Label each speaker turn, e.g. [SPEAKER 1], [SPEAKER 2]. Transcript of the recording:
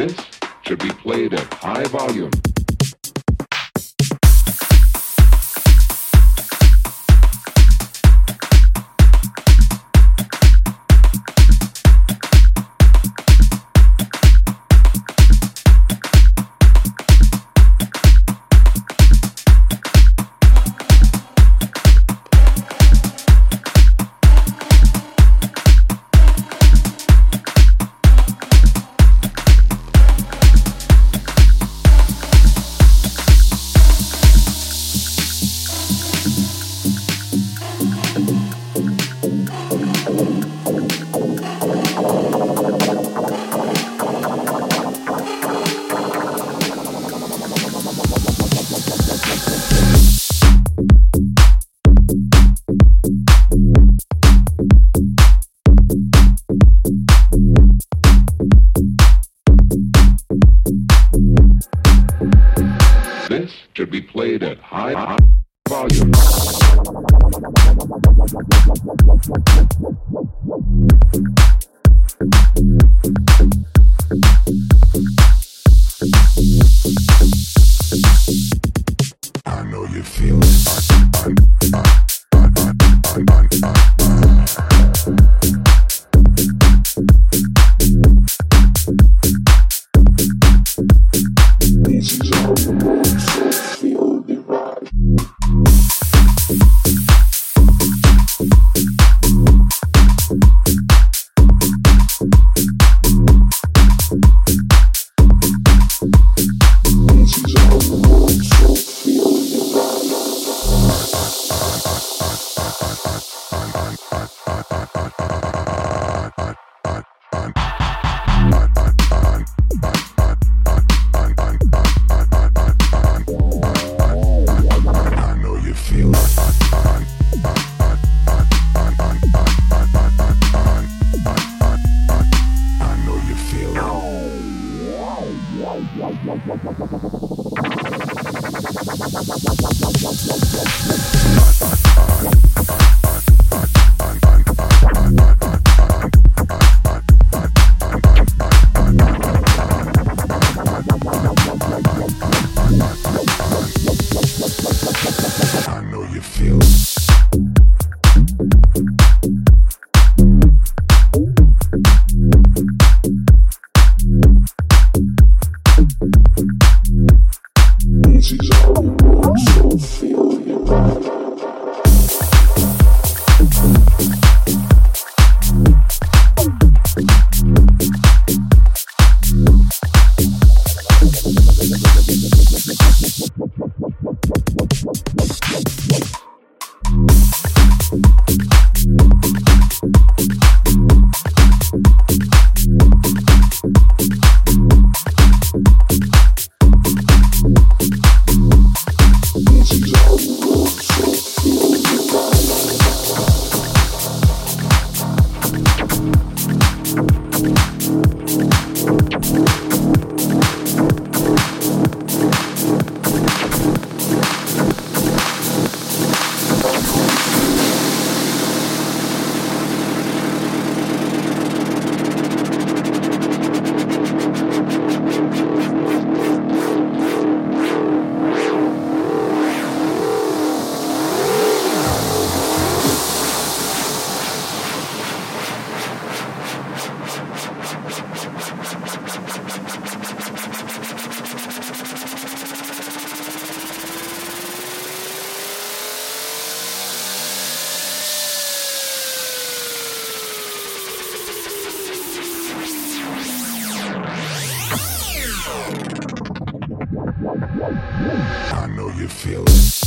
[SPEAKER 1] This should be played at high volume. should be played at high, high volume.
[SPEAKER 2] I know you feel it. Bye. you feel it.